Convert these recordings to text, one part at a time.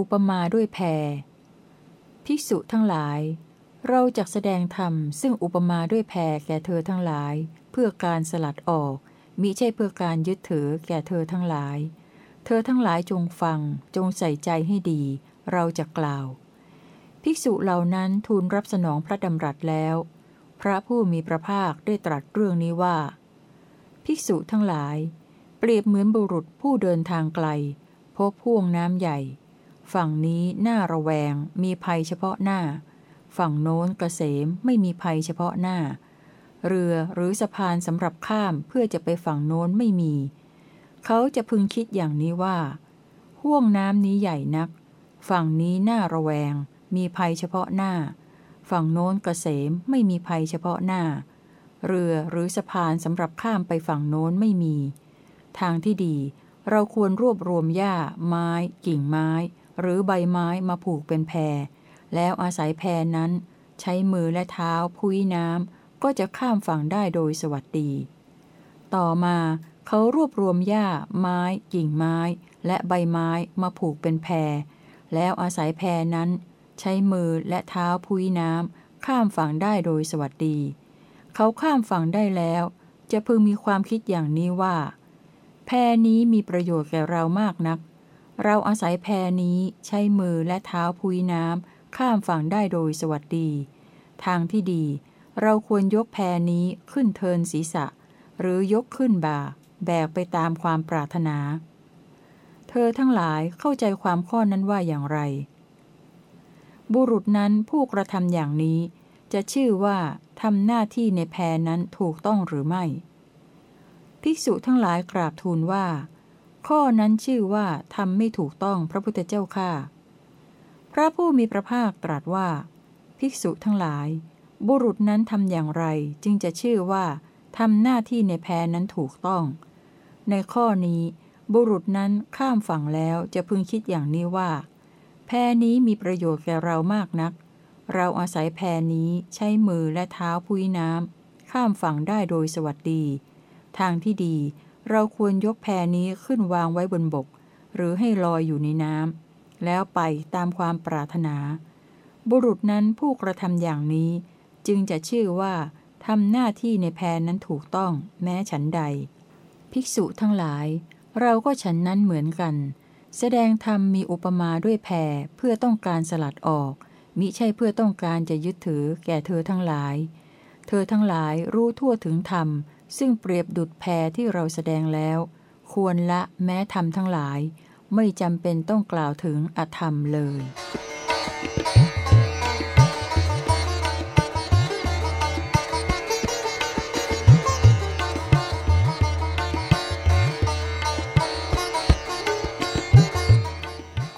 อุปมาด้วยแพรภิกษุทั้งหลาย เราจะแสดงธรรมซึ่งอุปมาด้วยแพรแก่เธอทั้งหลาย เพื่อการสลัดออกมิใช่เพื่อการยึดถือแก่เธอทั้งหลาย เธอทั้งหลายจงฟัง จงใส่ใจให้ดี เราจะกล่าว ภิกษุเหล่านั้นทูลรับสนองพระดำรัสแล้ว พระผู้มีพระภาคได้ตรัสเรื่องนี้ว่า ภิกษุทั้งหลาย เปรียบเหมือนบุรุษผู้เดินทางไกล พบพ่วงน้ำใหญ่ ฝั่งนี้หน้าระแวง มีภัยเฉพาะหน้า ฝั่งโน้นกระเสมไม่มีภัยเฉพาะหน้า เรือหรือสะพานสำหรับข้ามเพื่อจะไปฝั่งโน้นไม่มี เขาจะพึงคิดอย่างนี้ว่า ห่วงน้ำนี้ใหญ่นัก ฝั่งนี้หน้าระแวง มีภัยเฉพาะหน้า ฝั่งโน้นกระเสมไม่มีภัยเฉพาะหน้า เรือหรือสะพานสำหรับข้ามไปฝั่งโน้นไม่มี ทางที่ดีเราควรรวบรวมหญ้า ไม้ กิ่งไม้ หรือใบไม้มาผูกเป็นแพร แล้วอาศัยแพรนั้น ใช้มือและเท้าพุ้ยน้ำก็จะข้ามฝั่งได้โดยสวัสดี ต่อมาเขารวบรวมหญ้า ไม้ กิ่งไม้ และใบไม้มาผูกเป็นแพร แล้วอาศัยแพรนั้น ใช้มือและเท้าพุ้ยน้ำข้ามฝั่งได้โดยสวัสดี เขาข้ามฝั่งได้แล้ว จะพึงมีความคิดอย่างนี้ว่า แพรนี้มีประโยชน์แก่เรามากนัก เราอาศัยแพรนี้ใช้มือและเท้าพุ้ยน้ำข้ามฝั่งได้โดยสวัสดี ทางที่ดี เราควรยกแพรนี้ขึ้นเทินศีรษะ หรือยกขึ้นบ่า แบกไปตามความปรารถนา เธอทั้งหลายเข้าใจความข้อนั้นว่าอย่างไร บุรุษนั้นผู้กระทำอย่างนี้ จะชื่อว่าทำหน้าที่ในแพรนั้นถูกต้องหรือไม่ ภิกษุทั้งหลายกราบทูลว่า ข้อนั้นชื่อว่าทำไม่ถูกต้องพระพุทธเจ้าข้าพระผู้มีพระภาคตรัสว่า ภิกษุทั้งหลาย บุรุษนั้นทำอย่างไรจึงจะชื่อว่าทำหน้าที่ในแพนั้นถูกต้อง ในข้อนี้บุรุษนั้นข้ามฝั่งแล้วจะพึงคิดอย่างนี้ว่า แพนี้มีประโยชน์แก่เรามากนัก เราอาศัยแพนี้ใช้มือและเท้าพุ้ยน้ำข้ามฝั่งได้โดยสวัสดี ทางที่ดี เราควรยกแพนี้ขึ้นวางไว้บนบก หรือให้ลอยอยู่ในน้ำแล้วไปตามความปรารถนา บุรุษนั้นผู้กระทำอย่างนี้ จึงจะชื่อว่าทำหน้าที่ในแพนั้นถูกต้องแม้ฉันใด ภิกษุทั้งหลาย เราก็ฉันนั้นเหมือนกัน แสดงธรรมมีอุปมาด้วยแพเพื่อต้องการสลัดออก มิใช่เพื่อต้องการจะยึดถือแก่เธอทั้งหลาย เธอทั้งหลายรู้ทั่วถึงธรรม ซึ่งเปรียบดุดแพรที่เราแสดงแล้ว ควรละแม้ธรรมทั้งหลาย ไม่จำเป็นต้องกล่าวถึงอธรรมเลย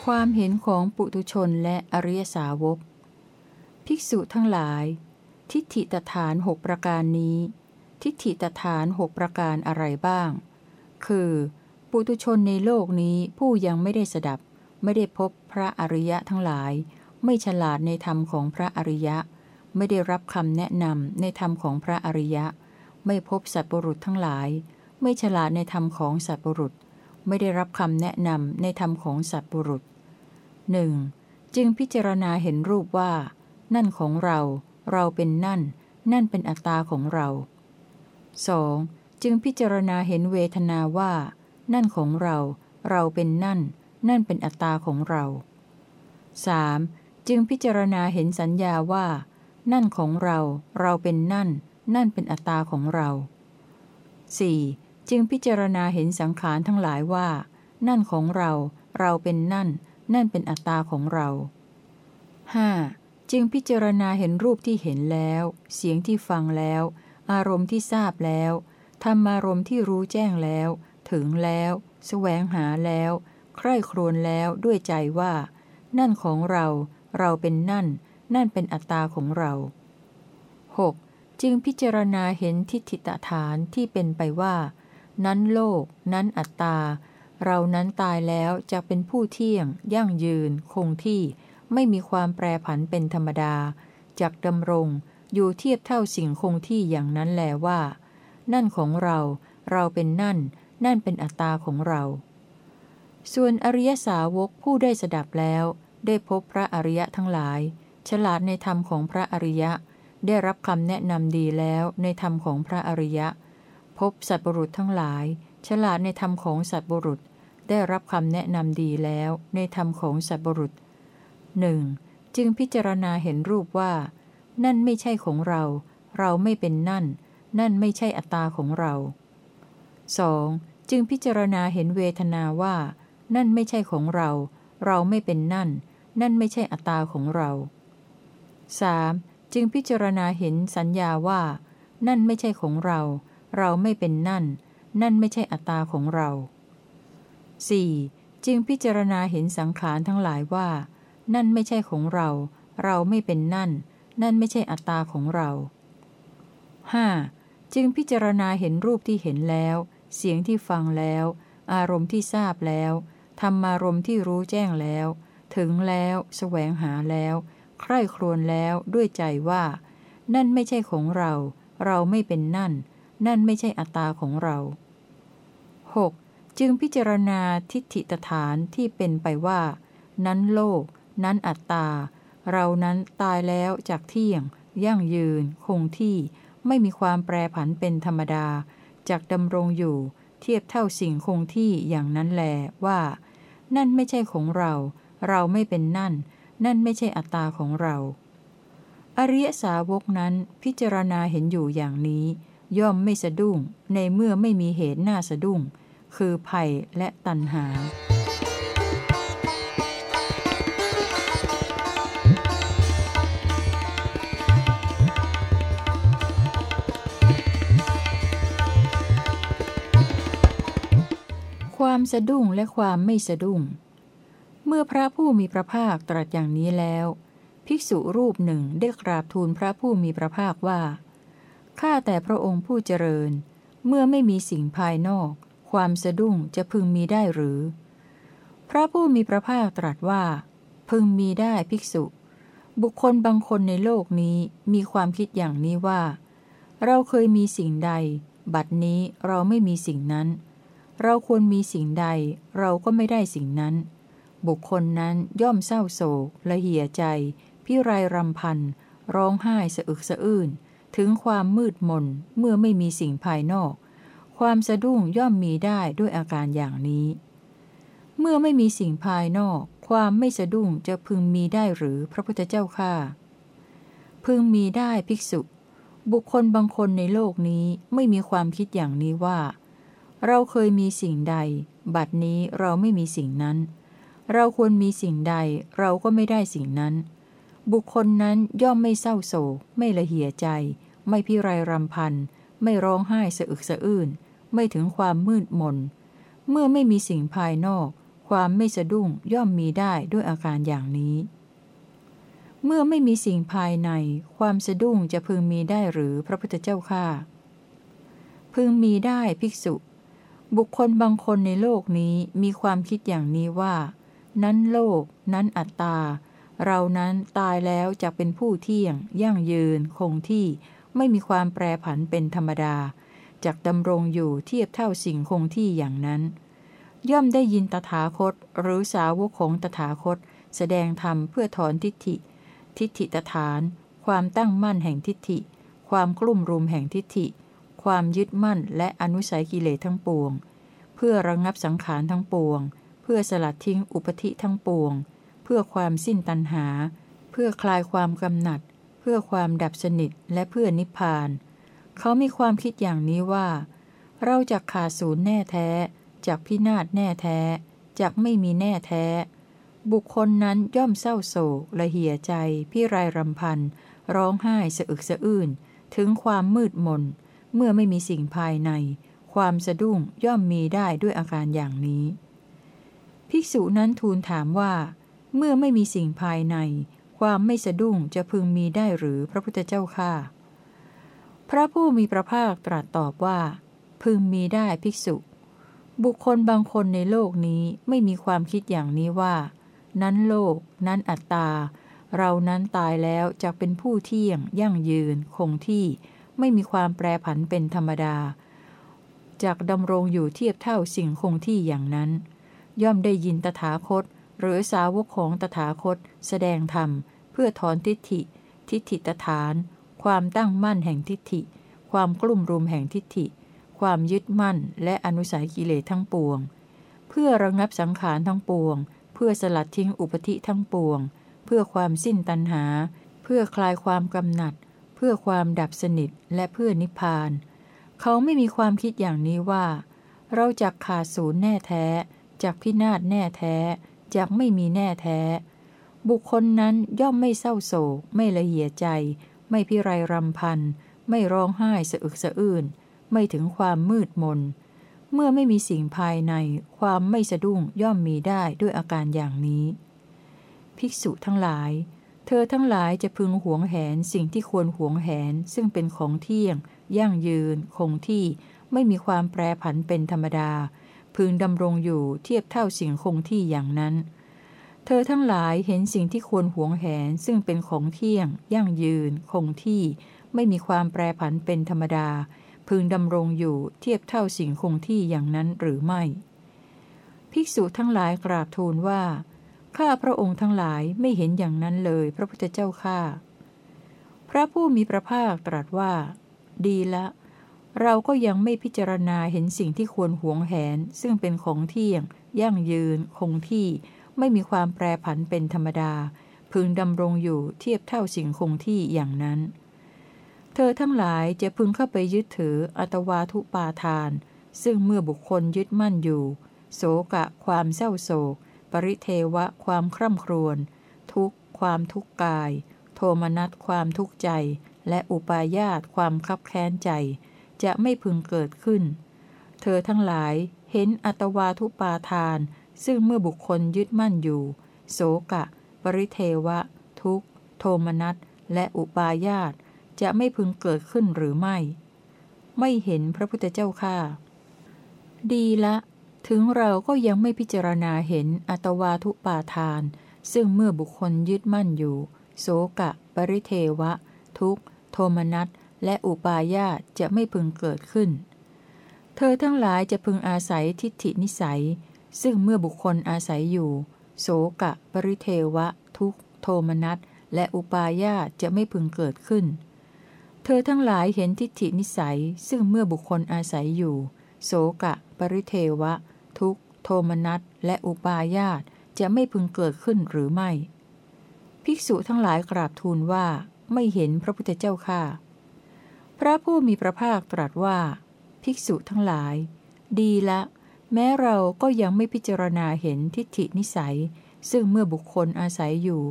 ความเห็นของปุตุชนและอริยสาวก ภิกษุทั้งหลาย ทิฏฐิตฐานหกประการนี้ ทิฏฐิตฐานหกประการอะไรบ้าง คือ ปุตุชนในโลกนี้ผู้ยังไม่ได้สดับ ไม่ได้พบพระอริยะทั้งหลาย ไม่ฉลาดในธรรมของพระอริยะ ไม่ได้รับคำแนะนำในธรรมของพระอริยะ ไม่พบสัตบุรุษทั้งหลาย ไม่ฉลาดในธรรมของสัตบุรุษ ไม่ได้รับคำแนะนำในธรรมของสัตบุรุษหนึ่งจึงพิจารณาเห็นรูปว่า นั่นของเรา เราเป็นนั่น นั่นเป็นอัตตาของเรา 2. จึงพิจารณาเห็นเวทนาว่า นั่นของเรา เราเป็นนั่น นั่นเป็นอัตตาของเรา 3. จึงพิจารณาเห็นสัญญาว่า นั่นของเรา เราเป็นนั่น นั่นเป็นอัตตาของเรา 4. จึงพิจารณาเห็นสังขารทั้งหลายว่า นั่นของเรา เราเป็นนั่น นั่นเป็นอัตตาของเรา 5. จึงพิจารณาเห็นรูปที่เห็นแล้ว เสียงที่ฟังแล้ว อารมณ์ที่ทราบแล้วธรรมารมณ์ที่รู้แจ้งแล้ว ถึงแล้วแสวงหาแล้ว ใคร่ครวญแล้วด้วยใจว่า นั่นของเรา เราเป็นนั่น นั่นเป็นอัตตาของเรา 6. จึงพิจารณาเห็นทิฏฐิตฐานที่เป็นไปว่า นั้นโลก นั้นอัตตา เรานั้นตายแล้วจะเป็นผู้เที่ยง ยั่งยืน คงที่ ไม่มีความแปรผันเป็นธรรมดา จากดำรง อยู่เทียบเท่าสิ่งคงที่อย่างนั้นแลว่า นั่นของเรา เราเป็นนั่น นั่นเป็นอัตตาของเรา ส่วนอริยสาวกผู้ได้สดับแล้ว ได้พบพระอริยะทั้งหลาย ฉลาดในธรรมของพระอริยะ ได้รับคำแนะนำดีแล้วในธรรมของพระอริยะ พบสัตบุรุษทั้งหลาย ฉลาดในธรรมของสัตบุรุษ ได้รับคำแนะนำดีแล้วในธรรมของสัตบุรุษหนึ่งจึงพิจารณาเห็นรูปว่า นั่นไม่ใช่ของเรา เราไม่เป็นนั่น นั่นไม่ใช่อัตตาของเรา 2. จึงพิจารณาเห็นเวทนาว่า นั่นไม่ใช่ของเรา เราไม่เป็นนั่น นั่นไม่ใช่อัตตาของเรา 3. จึงพิจารณาเห็นสัญญาว่า นั่นไม่ใช่ของเรา เราไม่เป็นนั่น นั่นไม่ใช่อัตตาของเรา 4. จึงพิจารณาเห็นสังขารทั้งหลายว่า นั่นไม่ใช่ของเรา เราไม่เป็นนั่น นั่นไม่ใช่อัตตาของเรา 5. จึงพิจารณาเห็นรูปที่เห็นแล้ว เสียงที่ฟังแล้ว อารมณ์ที่ทราบแล้วธรรมารมณ์ที่รู้แจ้งแล้ว ถึงแล้วแสวงหาแล้ว ใคร่ครวญแล้วด้วยใจว่า นั่นไม่ใช่ของเรา เราไม่เป็นนั่น นั่นไม่ใช่อัตตาของเรา 6. จึงพิจารณาทิฏฐิตฐานที่เป็นไปว่า นั้นโลก นั้นอัตตา เรานั้นตายแล้วจากเที่ยง ยั่งยืน คงที่ ไม่มีความแปรผันเป็นธรรมดา จากดำรงอยู่ เทียบเท่าสิ่งคงที่อย่างนั้นแลว่า นั่นไม่ใช่ของเรา เราไม่เป็นนั่น นั่นไม่ใช่อัตตาของเรา อริยสาวกนั้นพิจารณาเห็นอยู่อย่างนี้ ย่อมไม่สะดุ้ง ในเมื่อไม่มีเหตุน่าสะดุ้ง คือภัยและตัณหา ความสะดุ้งและความไม่สะดุ้ง เมื่อพระผู้มีพระภาคตรัสอย่างนี้แล้ว ภิกษุรูปหนึ่งได้กราบทูลพระผู้มีพระภาคว่า ข้าแต่พระองค์ผู้เจริญ เมื่อไม่มีสิ่งภายนอก ความสะดุ้งจะพึงมีได้หรือ พระผู้มีพระภาคตรัสว่า พึงมีได้ภิกษุ บุคคลบางคนในโลกนี้มีความคิดอย่างนี้ว่า เราเคยมีสิ่งใด บัดนี้เราไม่มีสิ่งนั้นเเราควรมีสิ่งใด เราก็ไม่ได้สิ่งนั้น บุคคลนั้นย่อมเศร้าโศกละเหี่ยใจ พิไรรำพัน ร้องไห้สะอึกสะอื้น ถึงความมืดมนเมื่อไม่มีสิ่งภายนอก ความสะดุ้งย่อมมีได้ด้วยอาการอย่างนี้ เมื่อไม่มีสิ่งภายนอก ความไม่สะดุ้งจะพึงมีได้หรือพระพุทธเจ้าข้าพึงมีได้ภิกษุ บุคคลบางคนในโลกนี้ไม่มีความคิดอย่างนี้ว่า เราเคยมีสิ่งใด บัดนี้เราไม่มีสิ่งนั้น เราควรมีสิ่งใด เราก็ไม่ได้สิ่งนั้น บุคคลนั้นย่อมไม่เศร้าโศก ไม่ละเหี่ยใจ ไม่พิไรรำพัน ไม่ร้องไห้สะอึกสะอื้น ไม่ถึงความมืดมน เมื่อไม่มีสิ่งภายนอก ความไม่สะดุ้งย่อมมีได้ด้วยอาการอย่างนี้ เมื่อไม่มีสิ่งภายใน ความสะดุ้งจะพึงมีได้หรือพระพุทธเจ้าข้าพึงมีได้ภิกษุ บุคคลบางคนในโลกนี้มีความคิดอย่างนี้ว่า นั้นโลก นั้นอัตตา เรานั้นตายแล้วจะเป็นผู้เที่ยง ยั่งยืน คงที่ ไม่มีความแปรผันเป็นธรรมดาจากดำรงอยู่เทียบเท่าสิ่งคงที่อย่างนั้น ย่อมได้ยินตถาคต หรือสาวกของตถาคต แสดงธรรมเพื่อถอนทิฏฐิ ทิฏฐิตฐาน ความตั้งมั่นแห่งทิฏฐิ ความกลุ่มรุมแห่งทิฏฐิ ความยึดมั่นและอนุสัยกิเลสทั้งปวง เพื่อระงงับสังขารทั้งปวง เพื่อสลัดทิ้งอุปธิทั้งปวง เพื่อความสิ้นตัณหา เพื่อคลายความกำหนัด เพื่อความดับสนิทและเพื่อนิพพาน เขามีความคิดอย่างนี้ว่า เราจะขาดศูนย์แน่แท้จากพินาศแน่แท้จากไม่มีแน่แท้ บุคคลนั้นย่อมเศร้าโศกละเหี่ยใจพี่ไรรำพัน ร้องไห้สะอึกสะอื้น ถึงความมืดมน เมื่อไม่มีสิ่งภายใน ความสะดุ้งย่อมมีได้ด้วยอาการอย่างนี้ ภิกษุนั้นทูลถามว่า เมื่อไม่มีสิ่งภายใน ความไม่สะดุ้งจะพึงมีได้หรือพระพุทธเจ้าค่าพระผู้มีพระภาคตรัสตอบว่า พึงมีได้ภิกษุ บุคคลบางคนในโลกนี้ไม่มีความคิดอย่างนี้ว่า นั้นโลก นั้นอัตตา เรานั้นตายแล้วจะเป็นผู้เที่ยง ยั่งยืน คงที่ ไม่มีความแปรผันเป็นธรรมดาจากดำรงอยู่เทียบเท่าสิ่งคงที่อย่างนั้น ย่อมได้ยินตถาคต หรือสาวกของตถาคต แสดงธรรม เพื่อถอนทิฏฐิ ทิฏฐิตฐาน ความตั้งมั่นแห่งทิฏฐิ ความกลุ่มรุมแห่งทิฏฐิ ความยึดมั่นและอนุสัยกิเลสทั้งปวง เพื่อระงับสังขารทั้งปวง เพื่อสลัดทิ้งอุปธิทั้งปวง เพื่อความสิ้นตัณหา เพื่อคลายความกำหนัด พื่อความดับสนิทและเพื่อนิพพาน เขาไม่มีความคิดอย่างนี้ว่า เราจักขาดศูนย์แน่แท้จากพินาศแน่แท้จากไม่มีแน่แท้ บุคคลนั้นย่อมไม่เศร้าโศก ไม่ละเหียใจ ไม่พิไรรำพัน ไม่ร้องไห้สะอึกสะอื้นไม่ถึงความมืดมน เมื่อไม่มีสิ่งภายใน ความไม่สะดุ้งย่อมมีได้ด้วยอาการอย่างนี้ ภิกษุทั้งหลาย เธอทั้งหลายจะพึงหวงแหนสิ่งที่ควรหวงแหนซึ่งเป็นของเที่ยง ยั่งยืน คงที่ ไม่มีความแปรผันเป็นธรรมดา พึงดำรงอยู่เทียบเท่าสิ่งคงที่อย่างนั้น เธอทั้งหลายเห็นสิ่งที่ควรหวงแหนซึ่งเป็นของเที่ยง ยั่งยืน คงที่ ไม่มีความแปรผันเป็นธรรมดา พึงดำรงอยู่เทียบเท่าสิ่งคงที่อย่างนั้นหรือไม่ ภิกษุทั้งหลายกราบทูลว่า ข้าพระองค์ทั้งหลายไม่เห็นอย่างนั้นเลยพระพุทธเจ้าข้าพระผู้มีพระภาคตรัสว่า ดีละ เราก็ยังไม่พิจารณาเห็นสิ่งที่ควรหวงแหน ซึ่งเป็นของเที่ยง ยั่งยืน คงที่ ไม่มีความแปรผันเป็นธรรมดา พึงดำรงอยู่เทียบเท่าสิ่งคงที่อย่างนั้น เธอทั้งหลายจะพึงเข้าไปยึดถืออัตวาทุปาทาน ซึ่งเมื่อบุคคลยึดมั่นอยู่ โศกะ ความเศร้าโศก ปริเทวะความคร่ำครวญ ทุกความทุกข์กาย โทมนัสความทุกข์ใจ และอุปาญาตความคับแค้นใจ จะไม่พึงเกิดขึ้น เธอทั้งหลายเห็นอัตวาทุปาทาน ซึ่งเมื่อบุคคลยึดมั่นอยู่ โสกะ ปริเทวะ ทุกโทมนัสและอุปาญาตจะไม่พึงเกิดขึ้นหรือไม่ ไม่เห็นพระพุทธเจ้าค่าดีละ ถึงเราก็ยังไม่พิจารณาเห็นอัตวาทุปาทาน ซึ่งเมื่อบุคคลยึดมั่นอยู่ โสกะ ปริเทวะ ทุกโทมนัสและอุปาญาตจะไม่พึงเกิดขึ้น เธอทั้งหลายจะพึงอาศัยทิฏฐินิสัย ซึ่งเมื่อบุคคลอาศัยอยู่ โสกะ ปริเทวะ ทุกโทมนัสและอุปาญาตจะไม่พึงเกิดขึ้น เธอทั้งหลายเห็นทิฏฐินิสัย ซึ่งเมื่อบุคคลอาศัยอยู่ โสกะ ปริเทวะ ทุกโทมนัส และอุปาญาตจะไม่พึงเกิดขึ้นหรือไม่ ภิกษุทั้งหลายกราบทูลว่าไม่เห็นพระพุทธเจ้าค่าพระผู้มีพระภาคตรัสว่า ภิกษุทั้งหลาย ดีละ แม้เราก็ยังไม่พิจารณาเห็นทิฏฐินิสัย ซึ่งเมื่อบุคคลอาศัยอยู่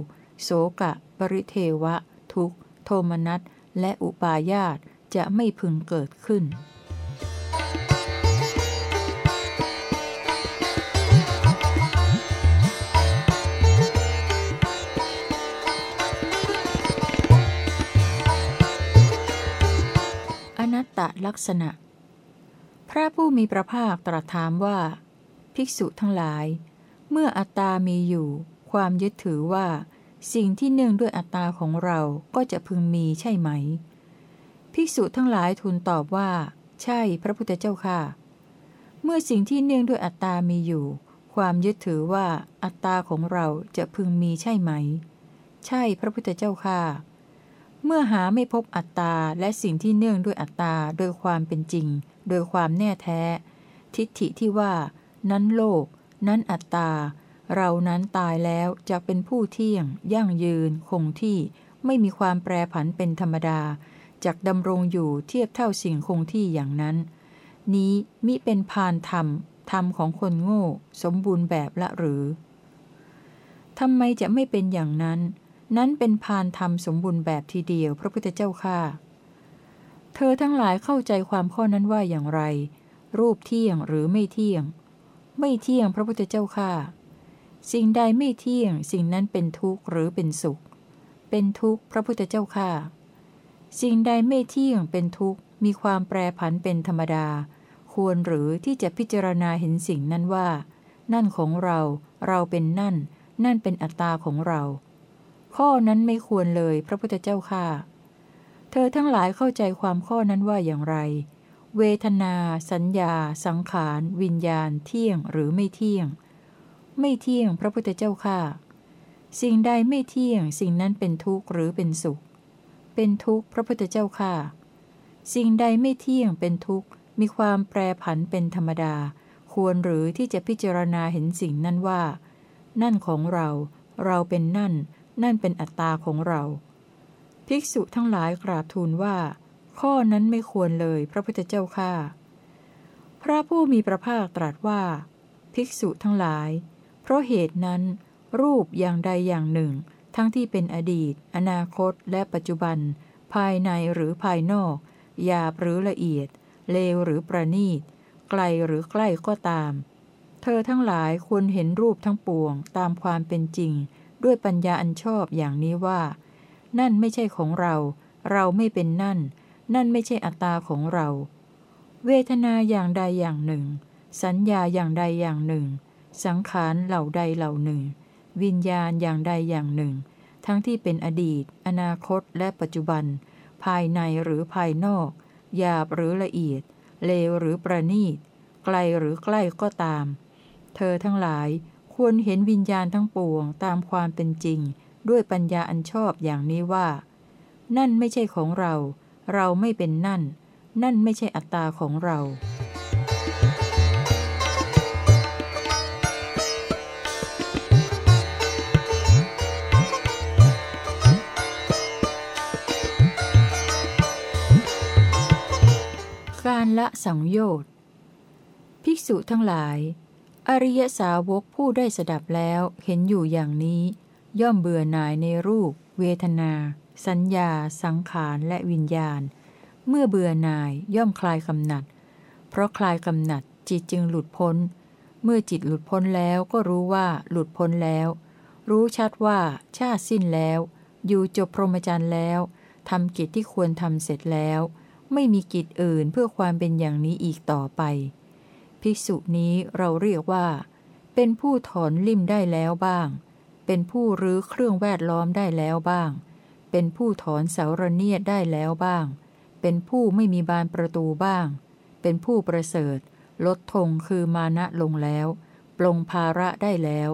โสกะ ปริเทวะ ทุกโทมนัส และอุปาญาตจะไม่พึงเกิดขึ้น ตตลักษณะ พระผู้มีพระภาคตรัสถามว่า ภิกษุทั้งหลาย เมื่ออัตตามีอยู่ ความยึดถือว่า สิ่งที่เนื่องด้วยอัตตาของเราก็จะพึงมีใช่ไหม ภิกษุทั้งหลายทูลตอบว่า ใช่พระพุทธเจ้าค่ะ เมื่อสิ่งที่เนื่องด้วยอัตตามีอยู่ ความยึดถือว่าอัตตาของเราจะพึงมีใช่ไหม ใช่พระพุทธเจ้าค่ะ เมื่อหาไม่พบอัตตาและสิ่งที่เนื่องด้วยอัตตาโดยความเป็นจริง โดยความแน่แท้ ทิฏฐิที่ว่า นั้นโลก นั้นอัตตา เรานั้นตายแล้วจะเป็นผู้เที่ยง ยั่งยืน คงที่ไม่มีความแปรผันเป็นธรรมดาจากดำรงอยู่เทียบเท่าสิ่งคงที่อย่างนั้น นี้มิเป็นพานธรรม ธรรมของคนโง่ สมบูรณ์แบบละหรือทำไมจะไม่เป็นอย่างนั้น นั้นเป็นพานธรรมสมบูรณ์แบบทีเดียวพระพุทธเจ้าค่าเธอทั้งหลายเข้าใจความข้อนั้นว่าอย่างไร รูปเที่ยงหรือไม่เที่ยง ไม่เที่ยงพระพุทธเจ้าค่าสิ่งใดไม่เที่ยง สิ่งนั้นเป็นทุกข์หรือเป็นสุข เป็นทุกข์พระพุทธเจ้าค่าสิ่งใดไม่เที่ยงเป็นทุกข์มีความแปรผันเป็นธรรมดา ควรหรือที่จะพิจารณาเห็นสิ่งนั้นว่า นั่นของเรา เราเป็นนั่น นั่นเป็นอัตตาของเรา ข้อนั้นไม่ควรเลยพระพุทธเจ้าค่ะ เธอทั้งหลายเข้าใจความข้อนั้นว่าอย่างไร เวทนา สัญญา สังขาร วิญญาณ เที่ยงหรือไม่เที่ยง ไม่เที่ยงพระพุทธเจ้าข้าสิ่งใดไม่เที่ยง สิ่งนั้นเป็นทุกข์หรือเป็นสุข เป็นทุกข์พระพุทธเจ้าข้าสิ่งใดไม่เที่ยงเป็นทุกข์มีความแปรผันเป็นธรรมดา ควรหรือที่จะพิจารณาเห็นสิ่งนั้นว่า นั่นของเรา เราเป็นนั่น นั่นเป็นอัตตาของเรา ภิกษุทั้งหลายกราบทูลว่า ข้อนั้นไม่ควรเลยพระพุทธเจ้าข้าพระผู้มีพระภาคตรัสว่า ภิกษุทั้งหลาย เพราะเหตุนั้น รูปอย่างใดอย่างหนึ่ง ทั้งที่เป็นอดีต อนาคต และปัจจุบัน ภายในหรือภายนอกหยาบหรือละเอียด เลวหรือประณีต ไกลหรือใกล้ก็ตาม เธอทั้งหลายควรเห็นรูปทั้งปวงตามความเป็นจริง ด้วยปัญญาอันชอบอย่างนี้ว่า นั่นไม่ใช่ของเรา เราไม่เป็นนั่น นั่นไม่ใช่อัตตาของเรา เวทนาอย่างใดอย่างหนึ่ง สัญญาอย่างใดอย่างหนึ่ง สังขารเหล่าใดเหล่าหนึ่ง วิญญาณอย่างใดอย่างหนึ่ง ทั้งที่เป็นอดีต อนาคตและปัจจุบัน ภายในหรือภายนอก หยาบหรือละเอียด เลวหรือประณีต ไกลหรือใกล้ก็ตาม เธอทั้งหลาย ควรเห็นวิญญาณทั้งปวงตามความเป็นจริง ด้วยปัญญาอันชอบอย่างนี้ว่า นั่นไม่ใช่ของเรา เราไม่เป็นนั่น นั่นไม่ใช่อัตตาของเราการละสังโยชน์ ภิกษุทั้งหลาย อริยสาวกผู้ได้สดับแล้วเห็นอยู่อย่างนี้ ย่อมเบื่อหน่ายในรูป เวทนา สัญญา สังขารและวิญญาณ เมื่อเบื่อหน่ายย่อมคลายกำหนัด เพราะคลายกำหนัดจิตจึงหลุดพ้น เมื่อจิตหลุดพ้นแล้วก็รู้ว่าหลุดพ้นแล้ว รู้ชัดว่าชาติสิ้นแล้ว อยู่จบพรหมจรรย์แล้วทำกิจที่ควรทำเสร็จแล้ว ไม่มีกิจอื่นเพื่อความเป็นอย่างนี้อีกต่อไป ภิกษุนี้เราเรียกว่า เป็นผู้ถอนลิ่มได้แล้วบ้าง เป็นผู้รื้อเครื่องแวดล้อมได้แล้วบ้าง เป็นผู้ถอนเสาระเนียดได้แล้วบ้าง เป็นผู้ไม่มีบานประตูบ้าง เป็นผู้ประเสริฐ ลดธงคือมานะลงแล้ว ปลงภาระได้แล้ว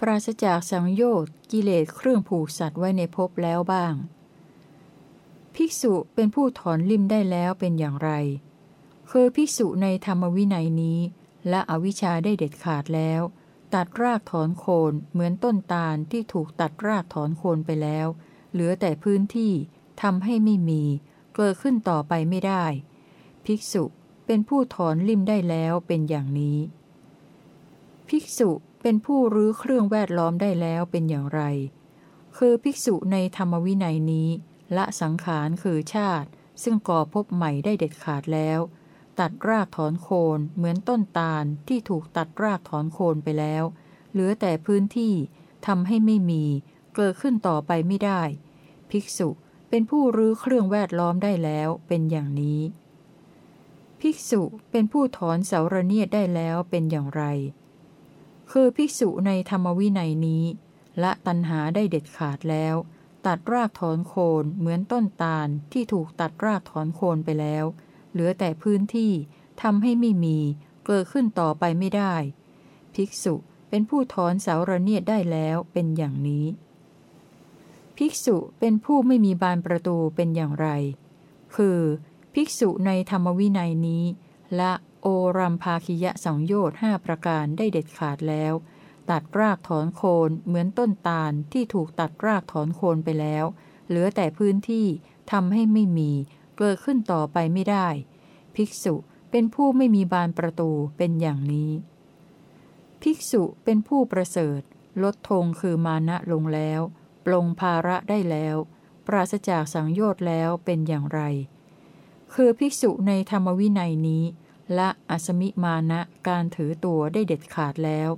ปราศจากสังโยชน์กิเลสเครื่องผูกสัตว์ไว้ในภพแล้วบ้าง ภิกษุเป็นผู้ถอนลิ่มได้แล้วเป็นอย่างไร คือภิกษุในธรรมวินัยนี้และอวิชชาได้เด็ดขาดแล้ว ตัดรากถอนโคนเหมือนต้นตาลที่ถูกตัดรากถอนโคนไปแล้ว เหลือแต่พื้นที่ทำให้ไม่มี เกิดขึ้นต่อไปไม่ได้ ภิกษุเป็นผู้ถอนลิ่มได้แล้วเป็นอย่างนี้ ภิกษุเป็นผู้รื้อเครื่องแวดล้อมได้แล้วเป็นอย่างไร คือภิกษุในธรรมวินัยนี้ ละสังขารคือชาติ ซึ่งก่อพบใหม่ได้เด็ดขาดแล้ว ตัดรากถอนโคนเหมือนต้นตาลที่ถูกตัดรากถอนโคนไปแล้ว เหลือแต่พื้นที่ทำให้ไม่มี เกิดขึ้นต่อไปไม่ได้ ภิกษุเป็นผู้รื้อเครื่องแวดล้อมได้แล้วเป็นอย่างนี้ ภิกษุเป็นผู้ถอนเสาระเนียดได้แล้วเป็นอย่างไร คือภิกษุในธรรมวินัยนี้ละตัณหาได้เด็ดขาดแล้ว ตัดรากถอนโคนเหมือนต้นตาลที่ถูกตัดรากถอนโคนไปแล้ว เหลือแต่พื้นที่ทำให้ไม่มี เกิดขึ้นต่อไปไม่ได้ ภิกษุเป็นผู้ถอนเสาระเนียดได้แล้วเป็นอย่างนี้ ภิกษุเป็นผู้ไม่มีบานประตูเป็นอย่างไร คือ ภิกษุในธรรมวินัยนี้และโอรัมภาคิยะสังโยชน์ห้าประการได้เด็ดขาดแล้ว ตัดรากถอนโคนเหมือนต้นตาลที่ถูกตัดรากถอนโคนไปแล้ว เหลือแต่พื้นที่ทำให้ไม่มี เกิดขึ้นต่อไปไม่ได้ ภิกษุเป็นผู้ไม่มีบานประตูเป็นอย่างนี้ ภิกษุเป็นผู้ประเสริฐ ลดธงคือมานะลงแล้ว ปลงภาระได้แล้ว ปราศจากสังโยชน์แล้วเป็นอย่างไร คือภิกษุในธรรมวินัยนี้ละอสมิมานะการถือตัวได้เด็ดขาดแล้ว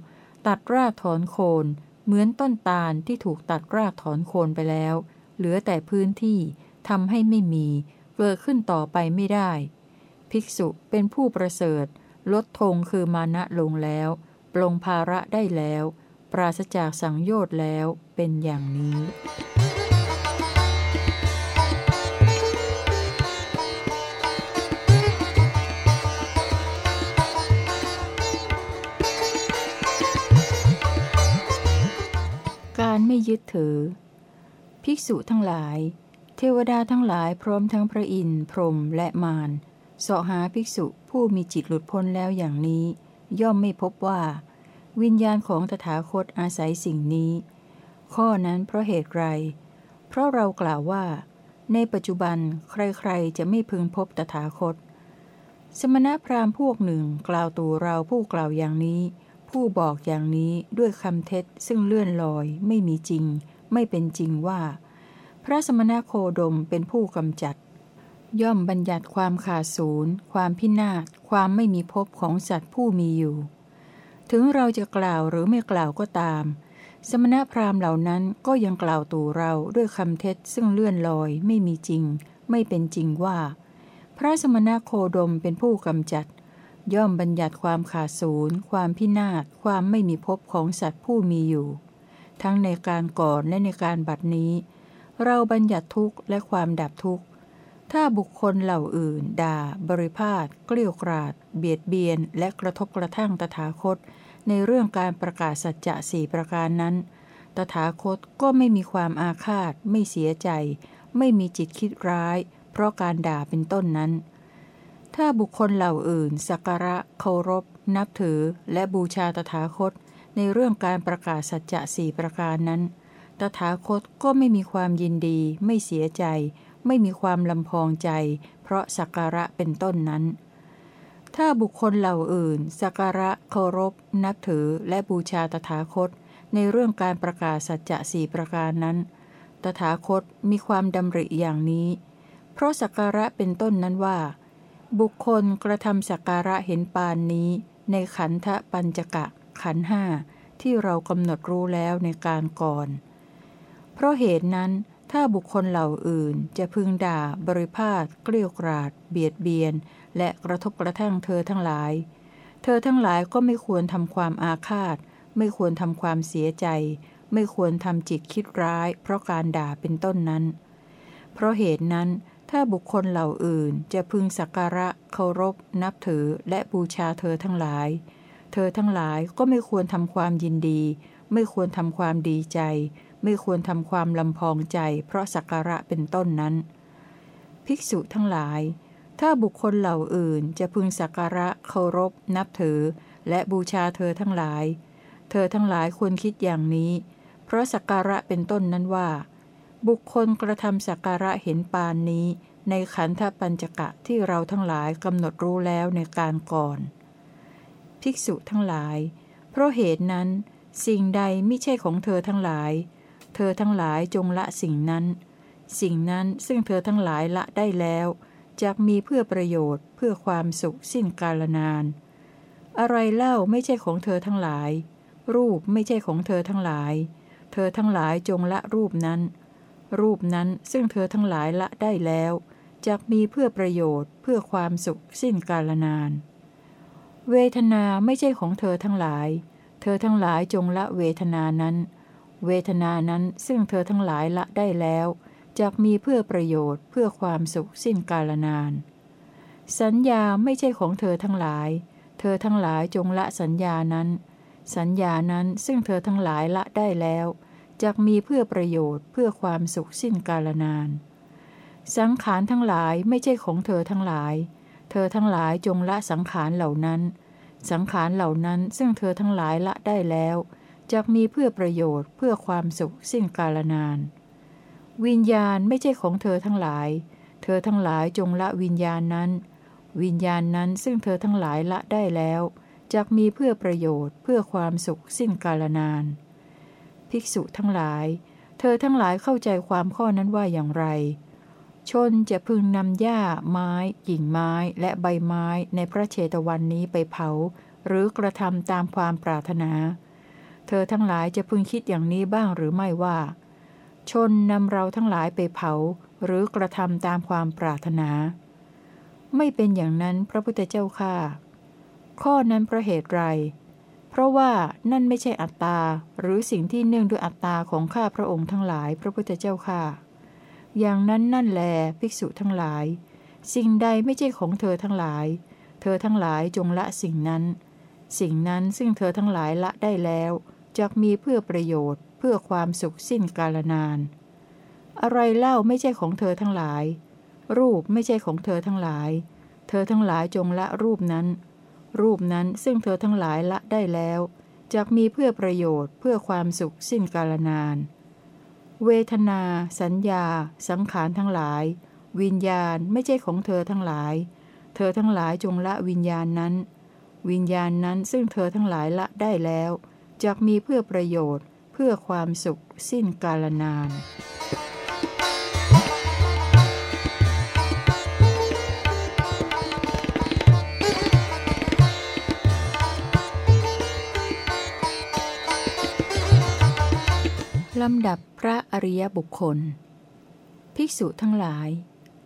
ตัดรากถอนโคนเหมือนต้นตาลที่ถูกตัดรากถอนโคนไปแล้ว เหลือแต่พื้นที่ทำให้ไม่มี เกิดขึ้นต่อไปไม่ได้ ภิกษุเป็นผู้ประเสริฐ ลดธงคือมานะลงแล้ว ปลงภาระได้แล้ว ปราศจากสังโยชน์แล้วเป็นอย่างนี้ไม่ยึดถือ ภิกษุทั้งหลาย เทวดาทั้งหลายพร้อมทั้งพระอินทร์พรหมและมารเสาะหาภิกษุผู้มีจิตหลุดพ้นแล้วอย่างนี้ ย่อมไม่พบว่า วิญญาณของตถาคตอาศัยสิ่งนี้ ข้อนั้นเพราะเหตุไร เพราะเรากล่าวว่า ในปัจจุบันใครๆจะไม่พึงพบตถาคต สมณพราหมณ์พวกหนึ่งกล่าวตูเราผู้กล่าวอย่างนี้ ผู้บอกอย่างนี้ด้วยคำเท็จซึ่งเลื่อนลอย ไม่มีจริง ไม่เป็นจริงว่า พระสมณโคดมเป็นผู้กำจัด ย่อมบัญญัติความขาดศูนย์ ความพินาศ ความไม่มีภพของสัตว์ผู้มีอยู่ ถึงเราจะกล่าวหรือไม่กล่าวก็ตาม สมณพราหมณ์เหล่านั้นก็ยังกล่าวตู่เราด้วยคำเท็จซึ่งเลื่อนลอยไม่มีจริง ไม่เป็นจริงว่า พระสมณโคดมเป็นผู้กำจัด ย่อมบัญญัติความขาดศูนย์ ความพินาศ ความไม่มีภพของสัตว์ผู้มีอยู่ ทั้งในการก่อนและในการบัดนี้ เราบัญญัติทุกข์และความดับทุกข์ ถ้าบุคคลเหล่าอื่น ด่า บริพาทเกลี้ยวกราด เบียดเบียน และกระทบกระทั่งตถาคต ในเรื่องการประกาศสัจจะสี่ประการนั้น ตถาคตก็ไม่มีความอาฆาต ไม่เสียใจ ไม่มีจิตคิดร้าย เพราะการด่าเป็นต้นนั้น ถ้าบุคคลเหล่าอื่น สักการะ เคารพ นับถือ และบูชาตถาคต ในเรื่องการประกาศสัจจะสี่ประการนั้น ตถาคตก็ไม่มีความยินดี ไม่เสียใจ ไม่มีความลำพองใจ เพราะสักการะเป็นต้นนั้น ถ้าบุคคลเหล่าอื่น สักการะเคารพ นับถือและบูชาตถาคต ในเรื่องการประกาศสัจจะสี่ประการนั้น ตถาคตมีความดำริอย่างนี้ เพราะสักการะเป็นต้นนั้นว่า บุคคลกระทำสักการะเห็นปานนี้ ในขันธปัญจกะขันห้าที่เรากำหนดรู้แล้วในการก่อน เพราะเหตุนั้นถ้าบุคคลเหล่าอื่นจะพึงด่า บริพาทเกลียวกราด เบียดเบียน และกระทบกระทั่งเธอทั้งหลาย เธอทั้งหลายก็ไม่ควรทำความอาฆาต ไม่ควรทำความเสียใจ ไม่ควรทำจิตคิดร้าย เพราะการด่าเป็นต้นนั้น เพราะเหตุนั้นถ้าบุคคลเหล่าอื่นจะพึงสักการะ เคารพ นับถือและบูชาเธอทั้งหลาย เธอทั้งหลายก็ไม่ควรทำความยินดี ไม่ควรทำความดีใจ ไม่ควรทำความลำพองใจเพราะสักการะเป็นต้นนั้น ภิกษุทั้งหลาย ถ้าบุคคลเหล่าอื่นจะพึงสักการะเคารพ นับถือ และบูชาเธอทั้งหลาย เธอทั้งหลายควรคิดอย่างนี้ เพราะสักการะเป็นต้นนั้นว่า บุคคลกระทำสักการะเห็นปานนี้ ในขันธปัญจกะที่เราทั้งหลายกำหนดรู้แล้วในการก่อน ภิกษุทั้งหลาย เพราะเหตุนั้นสิ่งใดไม่ใช่ของเธอทั้งหลาย เธอทั้งหลายจงละสิ่งนั้น สิ่งนั้นซึ่งเธอทั้งหลายละได้แล้วจะมีเพื่อประโยชน์เพื่อความสุขสิ้นกาลนาน อะไรเล่าไม่ใช่ของเธอทั้งหลาย รูปไม่ใช่ของเธอทั้งหลาย เธอทั้งหลายจงละรูปนั้น รูปนั้นซึ่งเธอทั้งหลายละได้แล้วจะมีเพื่อประโยชน์เพื่อความสุขสิ้นกาลนาน เวทนาไม่ใช่ของเธอทั้งหลาย เธอทั้งหลายจงละเวทนานั้น เวทนานั้นซึ่งเธอทั้งหลายละได้แล้วจะมีเพื่อประโยชน์เพื่อความสุขสิ้นกาลนาน สัญญาไม่ใช่ของเธอทั้งหลาย เธอทั้งหลายจงละสัญญานั้น สัญญานั้นซึ่งเธอทั้งหลายละได้แล้วจะมีเพื่อประโยชน์เพื่อความสุขสิ้นกาลนาน สังขารทั้งหลายไม่ใช่ของเธอทั้งหลาย เธอทั้งหลายจงละสังขารเหล่านั้น สังขารเหล่านั้นซึ่งเธอทั้งหลายละได้แล้ว จะมีเพื่อประโยชน์เพื่อความสุขสิ้นกาลนาน วิญญาณไม่ใช่ของเธอทั้งหลาย เธอทั้งหลายจงละวิญญาณนั้น วิญญาณนั้นซึ่งเธอทั้งหลายละได้แล้วจะมีเพื่อประโยชน์เพื่อความสุขสิ้นกาลนาน ภิกษุทั้งหลาย เธอทั้งหลายเข้าใจความข้อนั้นว่าอย่างไร ชนจะพึงนำหญ้า ไม้ กิ่งไม้และใบไม้ในพระเชตวันนี้ไปเผา หรือกระทำตามความปรารถนา เธอทั้งหลายจะพึงคิดอย่างนี้บ้างหรือไม่ว่า ชนนำเราทั้งหลายไปเผาหรือกระทำตามความปรารถนา ไม่เป็นอย่างนั้นพระพุทธเจ้าข้าข้อนั้นเพราะเหตุไร เพราะว่านั่นไม่ใช่อัตตา หรือสิ่งที่เนื่องด้วยอัตตาของข้าพระองค์ทั้งหลายพระพุทธเจ้าข้าอย่างนั้นนั่นแลภิกษุทั้งหลาย สิ่งใดไม่ใช่ของเธอทั้งหลาย เธอทั้งหลายจงละสิ่งนั้น สิ่งนั้นซึ่งเธอทั้งหลายละได้แล้ว จะมีเพื่อประโยชน์ เพื่อความสุขสิ้นกาลนาน อะไรเล่าไม่ใช่ของเธอทั้งหลาย รูปไม่ใช่ของเธอทั้งหลาย เธอทั้งหลายจงละรูปนั้น รูปนั้นซึ่งเธอทั้งหลายละได้แล้วจะมีเพื่อประโยชน์ เพื่อความสุขสิ้นกาลนาน เวทนา สัญญา สังขารทั้งหลาย วิญญาณไม่ใช่ของเธอทั้งหลาย เธอทั้งหลายจงละวิญญาณนั้น วิญญาณนั้นซึ่งเธอทั้งหลายละได้แล้ว จะมีเพื่อประโยชน์ เพื่อความสุขสิ้นกาลนาน ลำดับพระอริยบุคคล ภิกษุทั้งหลาย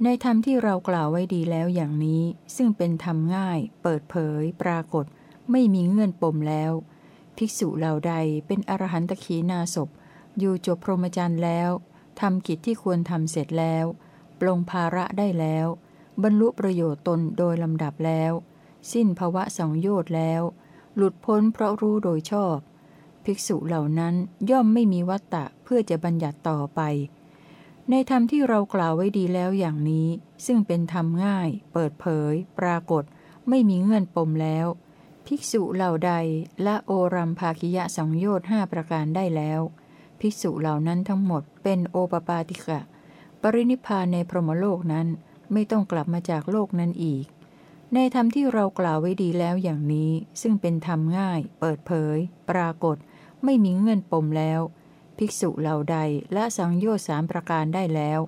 ในธรรมที่เรากล่าวไว้ดีแล้วอย่างนี้ ซึ่งเป็นธรรมง่าย เปิดเผย ปรากฏ ไม่มีเงื่อนปมแล้ว ภิกษุเหล่าใดเป็นอรหันตขีนาศพอยู่จบพรหมจรรย์แล้วทำกิจที่ควรทำเสร็จแล้ว ปลงภาระได้แล้ว บรรลุประโยชน์ตนโดยลำดับแล้ว สิ้นภวะสังโยชน์แล้ว หลุดพ้นเพราะรู้โดยชอบ ภิกษุเหล่านั้นย่อมไม่มีวัตตะเพื่อจะบัญญัติต่อไป ในธรรมที่เรากล่าวไว้ดีแล้วอย่างนี้ ซึ่งเป็นธรรมง่าย เปิดเผย ปรากฏ ไม่มีเงื่อนปมแล้ว ภิกษุเหล่าใดละโอรัมภาคิยะสังโยชน์ห้าประการได้แล้ว ภิกษุเหล่านั้นทั้งหมดเป็นโอปปาติกะ ปรินิพานในพรหมโลกนั้นไม่ต้องกลับมาจากโลกนั้นอีก ในธรรมที่เรากล่าวไว้ดีแล้วอย่างนี้ ซึ่งเป็นธรรมง่าย เปิดเผย ปรากฏ ไม่มีเงื่อนปมแล้ว ภิกษุเหล่าใดละสังโยชน์สามประการได้แล้ว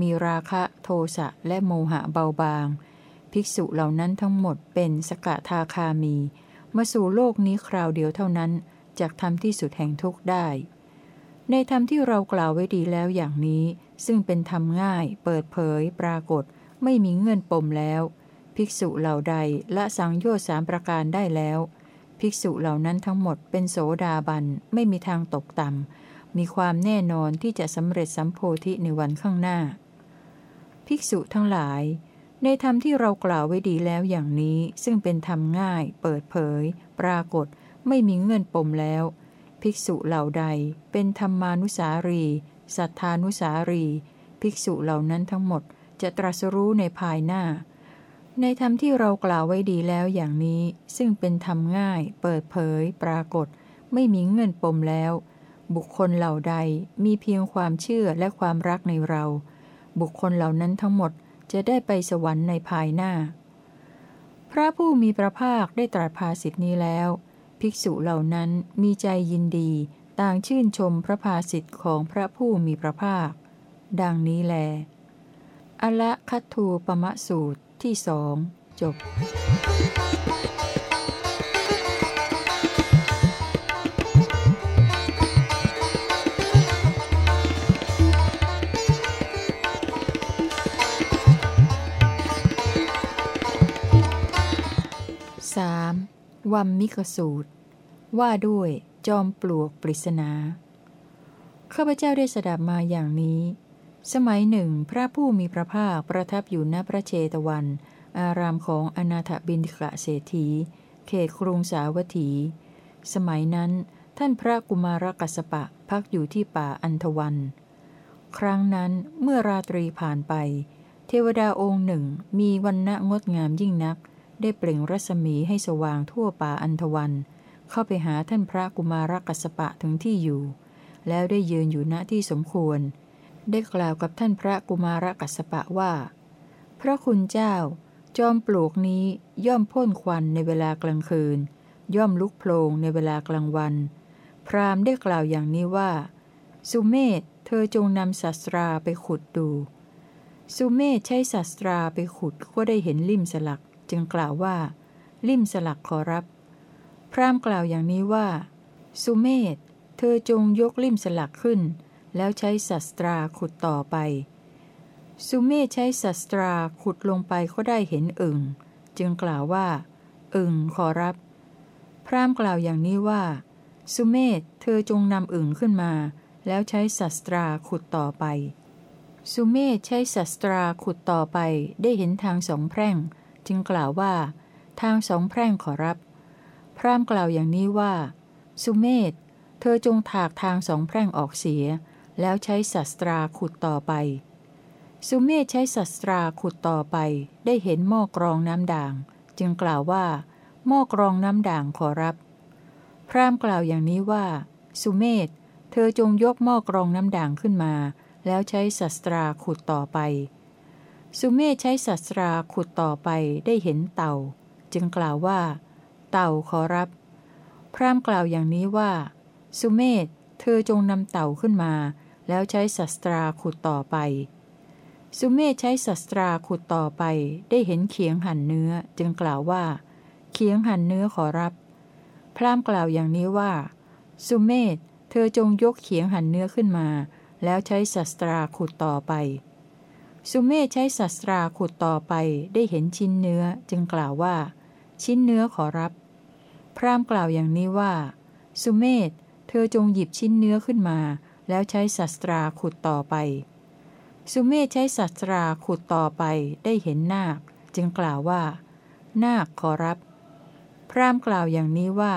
มีราคะโทสะและโมหะเบาบาง ภิกษุเหล่านั้นทั้งหมดเป็นสกทาคามี มาสู่โลกนี้คราวเดียวเท่านั้นจากทำที่สุดแห่งทุกข์ได้ ในธรรมที่เรากล่าวไว้ดีแล้วอย่างนี้ ซึ่งเป็นธรรมง่าย เปิดเผย ปรากฏ ไม่มีเงื่อนปมแล้ว ภิกษุเหล่าใดละสังโยชน์สามประการได้แล้ว ภิกษุเหล่านั้นทั้งหมดเป็นโสดาบันไม่มีทางตกต่ำมีความแน่นอนที่จะสำเร็จสัมโพธิในวันข้างหน้า ภิกษุทั้งหลาย ในธรรมที่เรากล่าวไว้ดีแล้วอย่างนี้ ซึ่งเป็นธรรมง่าย เปิดเผย ปรากฏ ไม่มีเงื่อนปมแล้ว ภิกษุเหล่าใด เป็นธรรมานุสารี สัทธานุสารี ภิกษุเหล่านั้นทั้งหมดจะตรัสรู้ในภายหน้า ในธรรมที่เรากล่าวไว้ดีแล้วอย่างนี้ ซึ่งเป็นธรรมง่าย เปิดเผย ปรากฏ ไม่มีเงื่อนปมแล้ว บุคคลเหล่าใดมีเพียงความเชื่อและความรักในเรา บุคคลเหล่านั้นทั้งหมด จะได้ไปสวรรค์ในภายหน้า พระผู้มีพระภาคได้ตรัสภาสิทธินี้แล้ว ภิกษุเหล่านั้นมีใจยินดี ต่างชื่นชมพระภาสิทธิ์ของพระผู้มีพระภาค ดังนี้แล อละคัตทูปมะสูตรที่สองจบ วัมมิกสูตร ว่าด้วยจอมปลวกปริศนาข้าพเจ้าได้สดับมาอย่างนี้ สมัยหนึ่งพระผู้มีพระภาคประทับอยู่ณพระเชตวัน อารามของอนาถบินกะเศรษฐี เขตกรุงสาวัตถี สมัยนั้นท่านพระกุมารกัสปะพักอยู่ที่ป่าอันทวัน ครั้งนั้นเมื่อราตรีผ่านไป เทวดาองค์หนึ่งมีวันณะงดงามยิ่งนัก ได้เปล่งรัศมีให้สว่างทั่วป่าอันทวัน เข้าไปหาท่านพระกุมารกัสปะถึงที่อยู่ แล้วได้ยืนอยู่ณที่สมควร ได้กล่าวกับท่านพระกุมารกัสปะว่า พระคุณเจ้า จอมปลวกนี้ย่อมพ่นควันในเวลากลางคืน ย่อมลุกโพลงในเวลากลางวัน พราหมณ์ได้กล่าวอย่างนี้ว่า สุเมธเธอจงนำศัตราไปขุดดู สุเมธใช้ศัตราไปขุดก็ได้เห็นลิ่มสลัก จึงกล่าวว่า ลิ่มสลักขอรับ พราหมณ์กล่าวอย่างนี้ว่า สุเมธเธอจงยกลิ่มสลักขึ้น แล้วใช้ศัตราขุดต่อไป สุเมธใช้ศัตราขุดลงไปก็ได้เห็นอึ่ง จึงกล่าวว่า อึ่งขอรับ พรามกล่าวอย่างนี้ว่า สุเมธเธอจงนำอึ่งขึ้นมา แล้วใช้ศัตราขุดต่อไปสุเมธใช้ศัตราขุดต่อไปได้เห็นทางสองแพร่ง จึงกล่าวว่า ทางสองแพร่งขอรับ พรามกล่าวอย่างนี้ว่า สุเมธเธอจงถากทางสองแพร่งออกเสีย แล้วใช้ศัตราขุดต่อไป สุเมธใช้ศัตราขุดต่อไป ได้เห็นหม้อกรองน้ำด่าง จึงกล่าวว่า หม้อกรองน้ำด่างขอรับ พรามกล่าวอย่างนี้ว่า สุเมธเธอจงยกหม้อกรองน้ำด่างขึ้นมา แล้วใช้ศัตราขุดต่อไป สุเมธใช้ศัสตราขุดต่อไปได้เห็นเต่า จึงกล่าวว่า เต่าขอรับ พรามกล่าวอย่างนี้ว่า สุเมธเธอจงนำเต่าขึ้นมา แล้วใช้ศัสตราขุดต่อไป สุเมธใช้ศัสตราขุดต่อไป ได้เห็นเขียงหั่นเนื้อ จึงกล่าวว่า เขียงหั่นเนื้อขอรับ พรามกล่าวอย่างนี้ว่า สุเมธเธอจงยกเขียงหั่นเนื้อขึ้นมา แล้วใช้ศัสตราขุดต่อไป สุเมธใช้ศัสตราขุดต่อไปได้เห็นชิ้นเนื้อจึงกล่าวว่า ชิ้นเนื้อขอรับ พรามกล่าวอย่างนี้ว่า สุเมธเธอจงหยิบชิ้นเนื้อขึ้นมา แล้วใช้ศัสตราขุดต่อไป สุเมธใช้ศัสตราขุดต่อไปได้เห็นนาค จึงกล่าวว่า นาคขอรับ พรามกล่าวอย่างนี้ว่า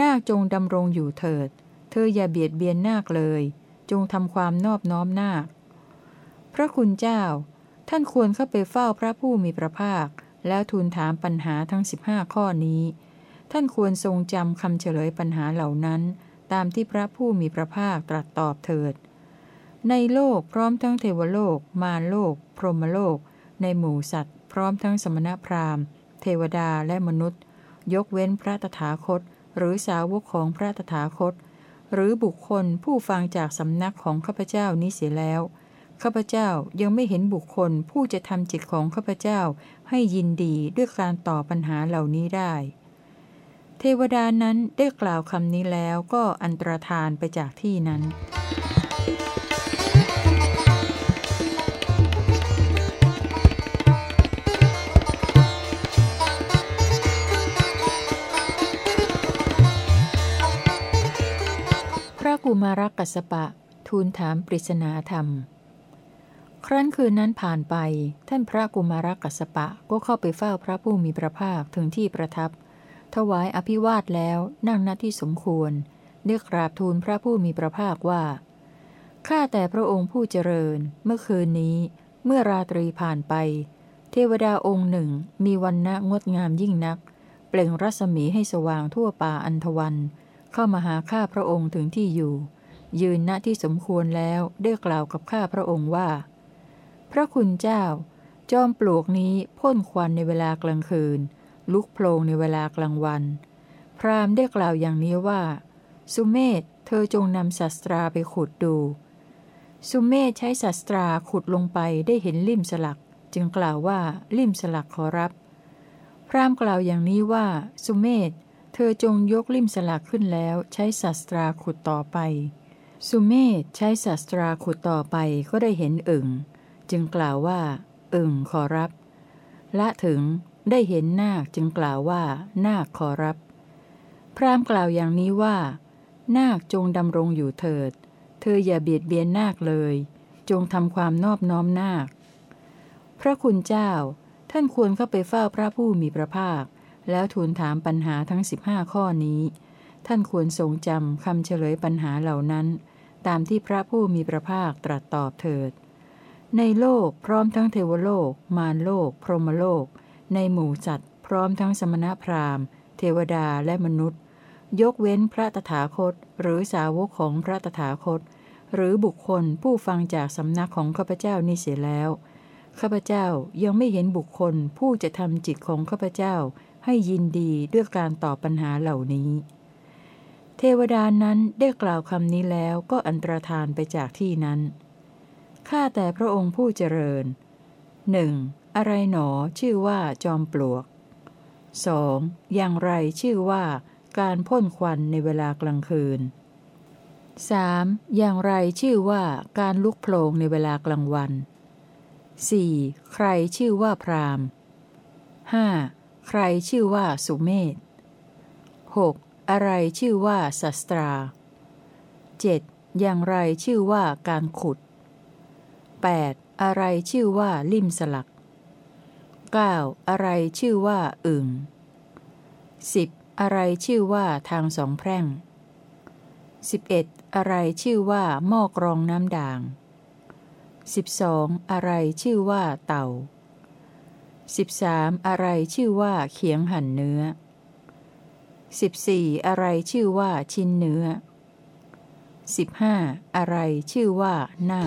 นาคจงดำรงอยู่เถิด เธออย่าเบียดเบียนนาคเลย จงทำความนอบน้อมนาค พระคุณเจ้า ท่านควรเข้าไปเฝ้าพระผู้มีพระภาค แล้วทูลถามปัญหาทั้ง 15 ข้อนี้ ท่านควรทรงจำคำเฉลยปัญหาเหล่านั้น ตามที่พระผู้มีพระภาคตรัสตอบเถิด ในโลกพร้อมทั้งเทวโลก มารโลก พรหมโลก ในหมู่สัตว์ พร้อมทั้งสมณพราหมณ์ เทวดาและมนุษย์ ยกเว้นพระตถาคต หรือสาวกของพระตถาคต หรือบุคคลผู้ฟังจากสำนักของข้าพเจ้านี้เสียแล้ว ข้าพเจ้ายังไม่เห็นบุคคลผู้จะทำจิตของข้าพเจ้าให้ยินดีด้วยการตอบปัญหาเหล่านี้ได้ เทวดานั้นได้กล่าวคำนี้แล้วก็อันตรธานไปจากที่นั้นกุมารกัสปะ ทูลถามปริศนาธรรม ครั้นคืนนั้นผ่านไป ท่านพระกุมารกัสปะก็เข้าไปเฝ้าพระผู้มีพระภาคถึงที่ประทับ ถวายอภิวาทแล้วนั่งณที่สมควรเรียกราบทูลพระผู้มีพระภาคว่า ข้าแต่พระองค์ผู้เจริญ เมื่อคืนนี้ เมื่อราตรีผ่านไป เทวดาองค์หนึ่งมีวันณะงดงามยิ่งนัก เปล่งรัศมีให้สว่างทั่วป่าอันทวัน เข้ามาหาข้าพระองค์ถึงที่อยู่ ยืนณที่สมควรแล้วได้กล่าวกับข้าพระองค์ว่า พระคุณเจ้า จอมปลวกนี้พ่นควันในเวลากลางคืน ลุกโพลงในเวลากลางวัน พราหมณ์ได้กล่าวอย่างนี้ว่า สุเมธเธอจงนำศัตราไปขุดดู สุเมธใช้ศัตราขุดลงไปได้เห็นลิ่มสลัก จึงกล่าวว่าลิ่มสลักขอรับ พราหมณ์กล่าวอย่างนี้ว่า สุเมธเธอจงยกลิ่มสลักขึ้นแล้วใช้ศัตราขุดต่อไป สุเมธใช้ศัตราขุดต่อไปก็ได้เห็นอึ่ง จึงกล่าวว่า อึ่งขอรับ ละถึงได้เห็นนาคจึงกล่าวว่านาคขอรับ พรามกล่าวอย่างนี้ว่า นาคจงดำรงอยู่เถิด เธออย่าเบียดเบียนนาคเลย จงทำความนอบน้อมนาค พระคุณเจ้า ท่านควรเข้าไปเฝ้าพระผู้มีพระภาค แล้วทูลถามปัญหาทั้ง 15 ข้อนี้ ท่านควรทรงจำคำเฉลยปัญหาเหล่านั้น ตามที่พระผู้มีพระภาคตรัสตอบเถิด ในโลกพร้อมทั้งเทวโลก มารโลก พรหมโลก ในหมู่สัตว์ พร้อมทั้งสมณพราหมณ์ เทวดาและมนุษย์ ยกเว้นพระตถาคต หรือสาวกของพระตถาคต หรือบุคคลผู้ฟังจากสำนักของข้าพเจ้านี่เสียแล้วข้าพเจ้ายังไม่เห็นบุคคลผู้จะทำจิตของข้าพเจ้าให้ยินดีด้วยการตอบปัญหาเหล่านี้ เทวดานั้นได้กล่าวคำนี้แล้วก็อันตรธานไปจากที่นั้น ข้าแต่พระองค์ผู้เจริญหนึ่งอะไรหนอชื่อว่าจอมปลวก 2. อย่างไรชื่อว่าการพ่นควันในเวลากลางคืน 3. อย่างไรชื่อว่าการลุกโพลงในเวลากลางวัน 4. ใครชื่อว่าพราม 5. ใครชื่อว่าสุเมธ 6. อะไรชื่อว่าสัสตรา 7. อย่างไรชื่อว่าการขุด 8. อะไรชื่อว่าลิ่มสลัก 9. อะไรชื่อว่าอึ่ง 10. อะไรชื่อว่าทางสองแพร่ง 11. อะไรชื่อว่าหม้อกรองน้ำด่าง 12. อะไรชื่อว่าเต่า 13. อะไรชื่อว่าเขียงหั่นเนื้อ 14. อะไรชื่อว่าชิ้นเนื้อ 15. อะไรชื่อว่าหน้า